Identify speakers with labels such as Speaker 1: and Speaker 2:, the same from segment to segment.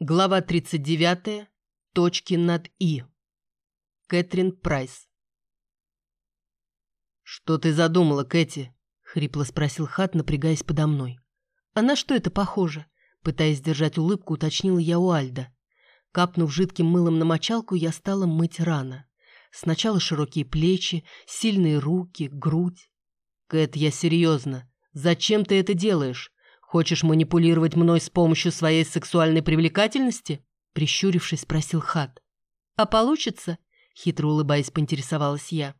Speaker 1: Глава 39. Точки над «и». Кэтрин Прайс. «Что ты задумала, Кэти?» — хрипло спросил Хат, напрягаясь подо мной. «А на что это похоже?» — пытаясь держать улыбку, уточнила я у Альда. Капнув жидким мылом на мочалку, я стала мыть рано. Сначала широкие плечи, сильные руки, грудь. «Кэт, я серьезно. Зачем ты это делаешь? Хочешь манипулировать мной с помощью своей сексуальной привлекательности?» Прищурившись, спросил Хат. «А получится?» Хитро улыбаясь, поинтересовалась я.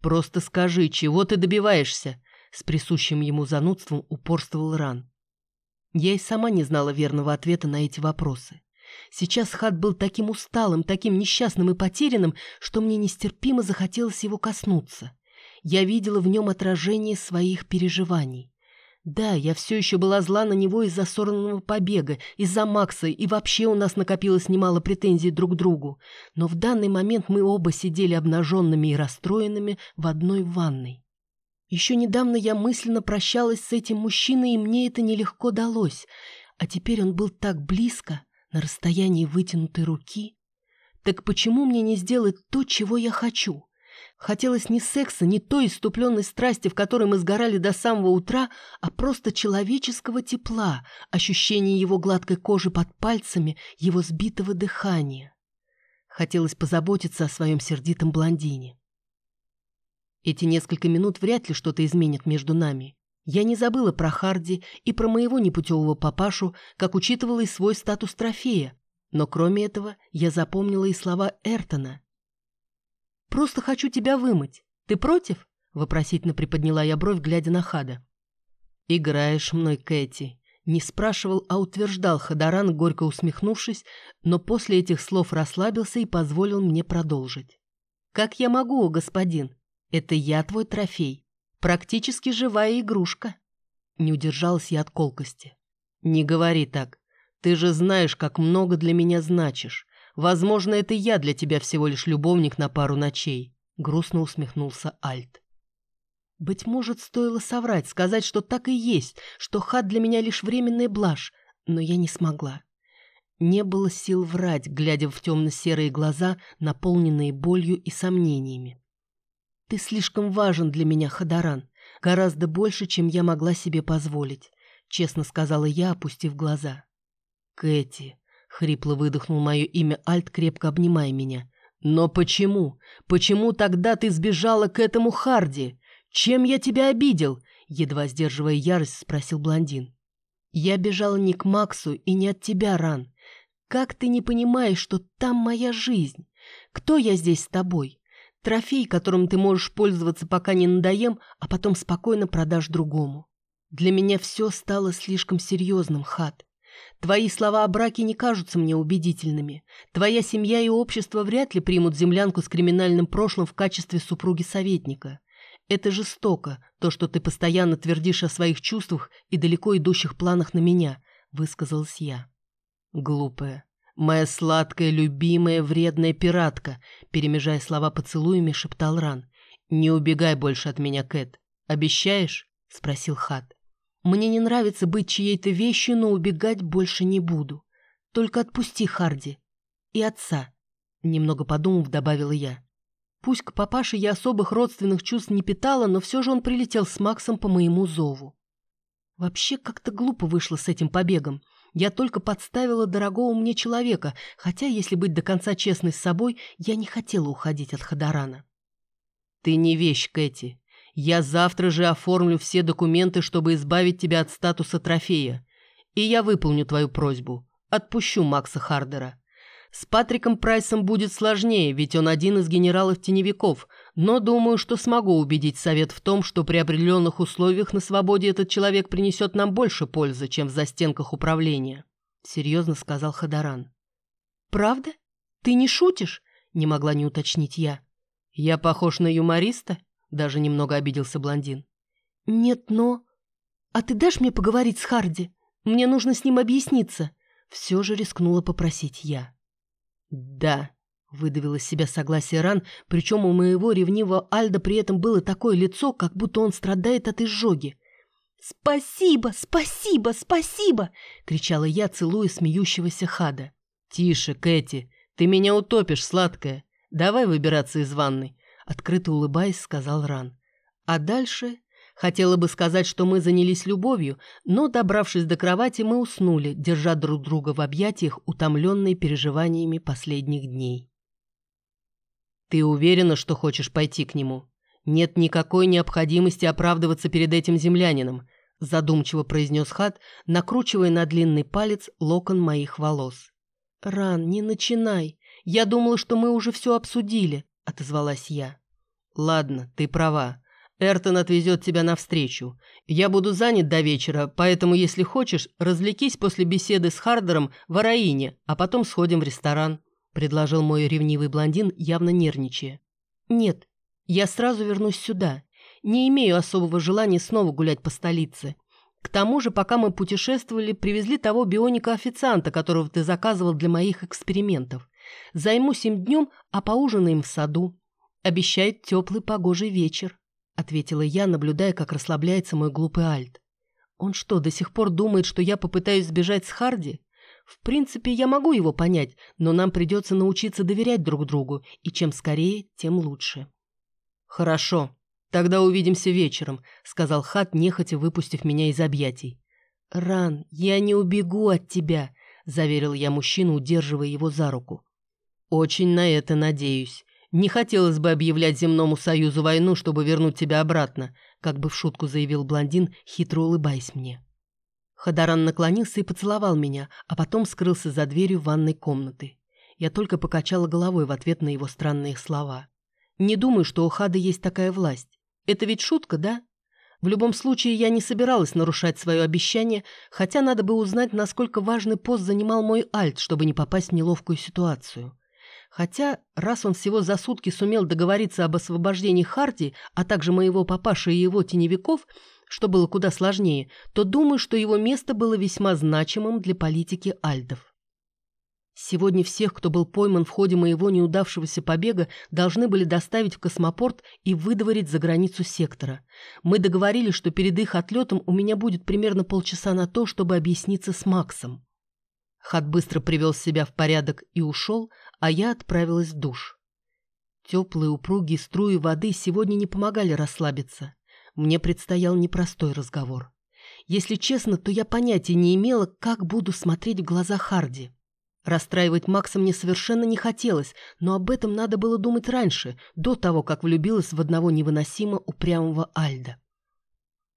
Speaker 1: «Просто скажи, чего ты добиваешься?» С присущим ему занудством упорствовал Ран. Я и сама не знала верного ответа на эти вопросы. Сейчас Хат был таким усталым, таким несчастным и потерянным, что мне нестерпимо захотелось его коснуться. Я видела в нем отражение своих переживаний. Да, я все еще была зла на него из-за сорванного побега, из-за Макса, и вообще у нас накопилось немало претензий друг к другу. Но в данный момент мы оба сидели обнаженными и расстроенными в одной ванной. Еще недавно я мысленно прощалась с этим мужчиной, и мне это нелегко далось. А теперь он был так близко, на расстоянии вытянутой руки. Так почему мне не сделать то, чего я хочу? Хотелось не секса, не той иступленной страсти, в которой мы сгорали до самого утра, а просто человеческого тепла, ощущения его гладкой кожи под пальцами, его сбитого дыхания. Хотелось позаботиться о своем сердитом блондине. Эти несколько минут вряд ли что-то изменит между нами. Я не забыла про Харди и про моего непутевого папашу, как учитывала и свой статус трофея. Но кроме этого я запомнила и слова Эртона. Просто хочу тебя вымыть. Ты против?» Вопросительно приподняла я бровь, глядя на Хада. «Играешь мной, Кэти». Не спрашивал, а утверждал Хадаран, горько усмехнувшись, но после этих слов расслабился и позволил мне продолжить. «Как я могу, господин? Это я твой трофей. Практически живая игрушка». Не удержалась я от колкости. «Не говори так. Ты же знаешь, как много для меня значишь. Возможно, это я для тебя всего лишь любовник на пару ночей», — грустно усмехнулся Альт. «Быть может, стоило соврать, сказать, что так и есть, что хат для меня лишь временная блажь, но я не смогла. Не было сил врать, глядя в темно-серые глаза, наполненные болью и сомнениями. «Ты слишком важен для меня, Хадаран, гораздо больше, чем я могла себе позволить», — честно сказала я, опустив глаза. «Кэти», Хрипло выдохнул мое имя Альт, крепко обнимая меня. «Но почему? Почему тогда ты сбежала к этому Харди? Чем я тебя обидел?» Едва сдерживая ярость, спросил блондин. «Я бежала не к Максу и не от тебя, Ран. Как ты не понимаешь, что там моя жизнь? Кто я здесь с тобой? Трофей, которым ты можешь пользоваться, пока не надоем, а потом спокойно продашь другому. Для меня все стало слишком серьезным, Хат. Твои слова о браке не кажутся мне убедительными. Твоя семья и общество вряд ли примут землянку с криминальным прошлым в качестве супруги советника. Это жестоко, то, что ты постоянно твердишь о своих чувствах и далеко идущих планах на меня, высказалась я. Глупая. Моя сладкая, любимая, вредная пиратка, перемежая слова поцелуями, шептал Ран. Не убегай больше от меня, Кэт. Обещаешь? спросил Хат. Мне не нравится быть чьей-то вещью, но убегать больше не буду. Только отпусти Харди. И отца. Немного подумав, добавила я. Пусть к папаше я особых родственных чувств не питала, но все же он прилетел с Максом по моему зову. Вообще как-то глупо вышло с этим побегом. Я только подставила дорогого мне человека, хотя, если быть до конца честной с собой, я не хотела уходить от Хадарана. «Ты не вещь, Кэти. Я завтра же оформлю все документы, чтобы избавить тебя от статуса трофея. И я выполню твою просьбу. Отпущу Макса Хардера. С Патриком Прайсом будет сложнее, ведь он один из генералов-теневиков, но думаю, что смогу убедить Совет в том, что при определенных условиях на свободе этот человек принесет нам больше пользы, чем в застенках управления», — серьезно сказал Хадаран. «Правда? Ты не шутишь?» — не могла не уточнить я. «Я похож на юмориста?» Даже немного обиделся блондин. «Нет, но...» «А ты дашь мне поговорить с Харди? Мне нужно с ним объясниться». Все же рискнула попросить я. «Да», — выдавил из себя согласие Ран, причем у моего ревнивого Альда при этом было такое лицо, как будто он страдает от изжоги. «Спасибо, спасибо, спасибо!» — кричала я, целуя смеющегося Хада.
Speaker 2: «Тише, Кэти, ты меня утопишь, сладкая. Давай выбираться из ванной», — открыто улыбаясь, сказал Ран. А дальше хотела бы сказать, что мы занялись любовью, но, добравшись до кровати, мы уснули, держа друг друга в объятиях, утомленные переживаниями последних дней. «Ты уверена, что хочешь пойти к нему? Нет никакой необходимости оправдываться перед этим землянином», задумчиво произнес Хат, накручивая на длинный палец локон моих волос.
Speaker 1: «Ран, не начинай. Я думала, что мы уже все обсудили», — отозвалась я.
Speaker 2: «Ладно, ты права. Эртон отвезет тебя навстречу. Я буду занят до вечера, поэтому, если хочешь, развлекись после беседы с Хардером в Араине, а потом сходим в ресторан», — предложил мой ревнивый блондин, явно нервничая.
Speaker 1: «Нет, я сразу вернусь сюда. Не имею особого желания снова гулять по столице. К тому же, пока мы путешествовали, привезли того бионика-официанта, которого ты заказывал для моих экспериментов. Займусь им днем, а поужинаем в саду. Обещает теплый погожий вечер», — ответила я, наблюдая, как расслабляется мой глупый Альт. «Он что, до сих пор думает, что я попытаюсь сбежать с Харди? В принципе, я могу его понять, но нам придется научиться доверять друг другу, и чем скорее, тем лучше».
Speaker 2: «Хорошо», «Тогда увидимся вечером», — сказал Хат, нехотя выпустив меня из объятий.
Speaker 1: «Ран, я не убегу от тебя», — заверил я мужчину, удерживая его за руку.
Speaker 2: «Очень на это надеюсь. Не хотелось бы объявлять земному союзу войну, чтобы вернуть тебя обратно», — как бы в шутку заявил блондин, хитро улыбаясь мне. Хадаран наклонился и поцеловал меня, а потом скрылся за дверью ванной комнаты. Я только покачала головой в ответ на его странные слова. Не думаю, что у Хада есть такая власть. Это ведь шутка, да? В любом случае, я не собиралась нарушать свое обещание, хотя надо бы узнать, насколько важный пост занимал мой Альт, чтобы не попасть в неловкую ситуацию. Хотя, раз он всего за сутки сумел договориться об освобождении Харди, а также моего папаши и его теневиков, что было куда сложнее, то думаю, что его место было весьма значимым для политики Альдов. Сегодня всех, кто был пойман в ходе моего неудавшегося побега, должны были доставить в космопорт и выдворить за границу сектора. Мы договорились, что перед их отлетом у меня будет примерно полчаса на то, чтобы объясниться с Максом. Хат быстро привел себя в порядок и ушел, а я отправилась в душ. Теплые упругие струи воды сегодня не помогали расслабиться. Мне предстоял непростой разговор. Если честно, то я понятия не имела, как буду смотреть в глаза Харди. Расстраивать Макса мне совершенно не хотелось, но об этом надо было думать раньше, до того, как влюбилась в одного невыносимо упрямого Альда.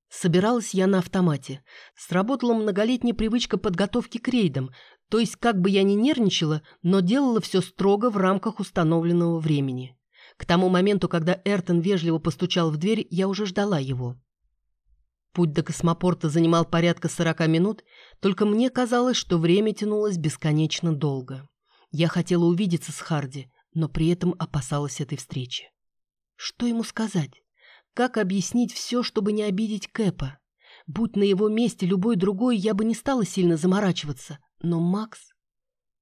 Speaker 2: Собиралась я на автомате. Сработала многолетняя привычка подготовки к рейдам, то есть как бы я ни нервничала, но делала все строго в рамках установленного времени. К тому моменту, когда Эртон вежливо постучал в дверь, я уже ждала его. Путь до космопорта занимал порядка сорока минут, только мне казалось, что время тянулось бесконечно долго. Я хотела увидеться с Харди, но при этом опасалась этой встречи. Что ему сказать? Как объяснить все, чтобы не обидеть Кэпа? Будь на его месте любой другой, я бы не стала сильно заморачиваться. Но Макс...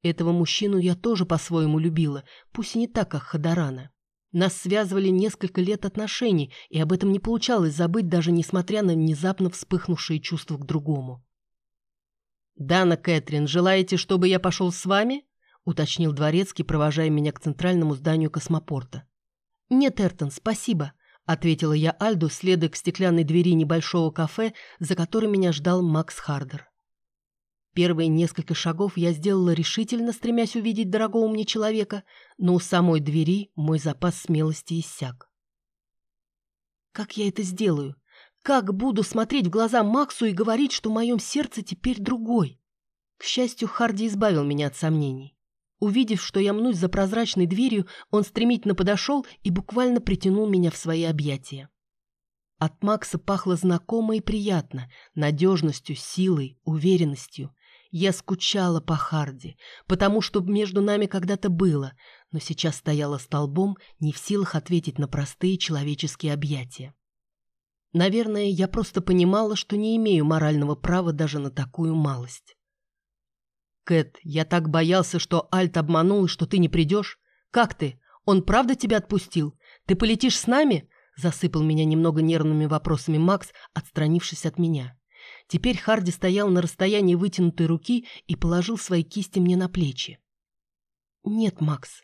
Speaker 2: Этого мужчину я тоже по-своему любила, пусть и не так, как Хадарана. Нас связывали несколько лет отношений, и об этом не получалось забыть, даже несмотря на внезапно вспыхнувшие чувства к другому. «Дана Кэтрин, желаете, чтобы я пошел с вами?» — уточнил Дворецкий, провожая меня к центральному зданию космопорта. «Нет, Эртон, спасибо», — ответила я Альду, следуя к стеклянной двери небольшого кафе, за которым меня ждал Макс Хардер. Первые несколько шагов я сделала решительно, стремясь увидеть дорогого мне человека, но у самой двери мой запас смелости иссяк. Как я это сделаю? Как буду смотреть в глаза Максу и говорить, что в моем сердце теперь другой? К счастью, Харди избавил меня от сомнений. Увидев, что я мнусь за прозрачной дверью, он стремительно подошел и буквально притянул меня в свои объятия. От Макса пахло знакомо и приятно, надежностью, силой, уверенностью. Я скучала по Харди, потому что между нами когда-то было, но сейчас стояла столбом, не в силах ответить на простые человеческие объятия. Наверное, я просто понимала, что не имею морального права даже на такую малость. «Кэт, я так боялся, что Альт обманул, что ты не придешь. Как ты? Он правда тебя отпустил? Ты полетишь с нами?» Засыпал меня немного нервными вопросами Макс, отстранившись от меня.
Speaker 1: Теперь Харди стоял на расстоянии вытянутой руки и положил свои кисти мне на плечи. «Нет, Макс,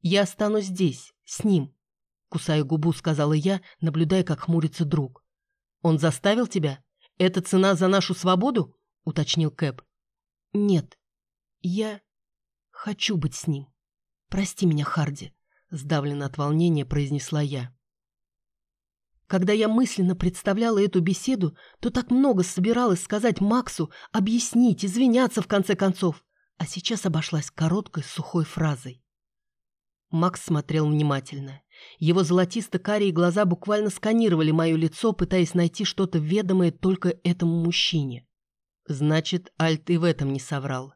Speaker 1: я останусь здесь, с ним», — кусая губу, сказала я, наблюдая, как хмурится друг. «Он заставил тебя? Это цена за нашу свободу?» — уточнил Кэп. «Нет, я хочу быть с ним. Прости меня, Харди», — сдавленно от волнения произнесла я. Когда я мысленно представляла эту беседу, то так много собиралась сказать Максу, объяснить, извиняться в конце концов, а сейчас обошлась короткой сухой фразой. Макс смотрел внимательно. Его золотисто-карие глаза буквально сканировали мое лицо, пытаясь найти что-то ведомое только этому мужчине. Значит, Альт и в этом не соврал.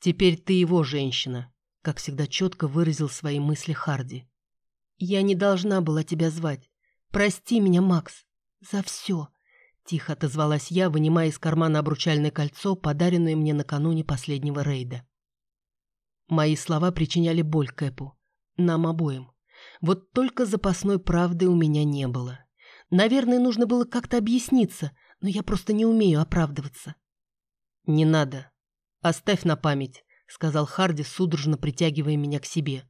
Speaker 1: Теперь ты его женщина, как всегда четко выразил свои мысли Харди. Я не должна была тебя звать. «Прости меня, Макс, за все!» Тихо отозвалась я, вынимая из кармана обручальное кольцо, подаренное мне накануне последнего рейда. Мои слова причиняли боль Кэпу. Нам обоим. Вот только запасной правды у меня не было. Наверное, нужно было как-то объясниться, но я просто не умею оправдываться. «Не надо. Оставь на память», — сказал Харди, судорожно притягивая меня к себе.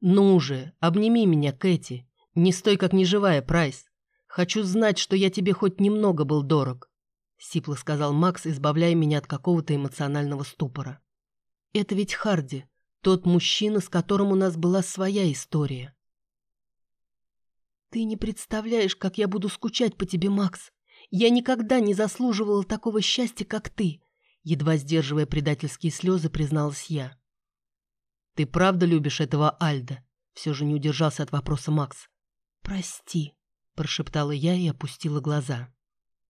Speaker 1: «Ну же, обними меня, Кэти. Не стой как неживая, Прайс. Хочу знать, что я тебе хоть немного был дорог», — сипло сказал Макс, избавляя меня от какого-то эмоционального ступора. «Это ведь Харди, тот мужчина, с которым у нас была своя история». «Ты не представляешь, как я буду скучать по тебе, Макс. Я никогда не заслуживала такого счастья, как ты», едва сдерживая предательские слезы, призналась я. «Ты правда любишь этого Альда?» Все же не удержался от вопроса Макс. «Прости», — прошептала я и опустила глаза.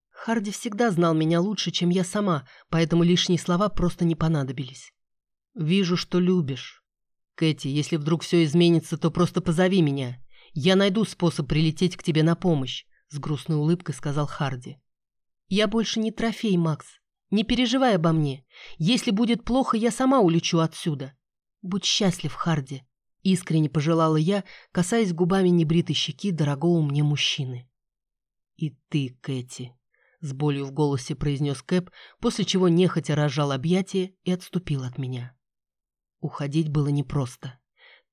Speaker 1: Харди всегда знал меня лучше, чем я сама, поэтому лишние слова просто не понадобились. «Вижу, что любишь. Кэти, если вдруг все изменится, то просто позови меня. Я найду способ прилететь к тебе на помощь», — с грустной улыбкой сказал Харди. «Я больше не трофей, Макс. Не переживай обо мне. Если будет плохо, я сама улечу отсюда. Будь счастлив, Харди. Искренне пожелала я, касаясь губами небритой щеки дорогого мне мужчины. «И ты, Кэти», — с болью в голосе произнес Кэп, после чего нехотя разжал объятия и отступил от меня. Уходить было непросто.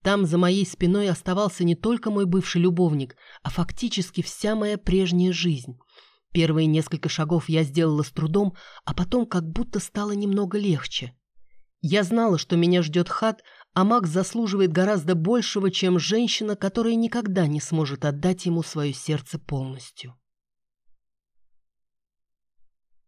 Speaker 1: Там за моей спиной оставался не только мой бывший любовник, а фактически вся моя прежняя жизнь. Первые несколько шагов я сделала с трудом, а потом как будто стало немного легче. Я знала, что меня ждет хат, а Макс заслуживает гораздо большего, чем женщина, которая никогда не сможет отдать ему свое сердце полностью.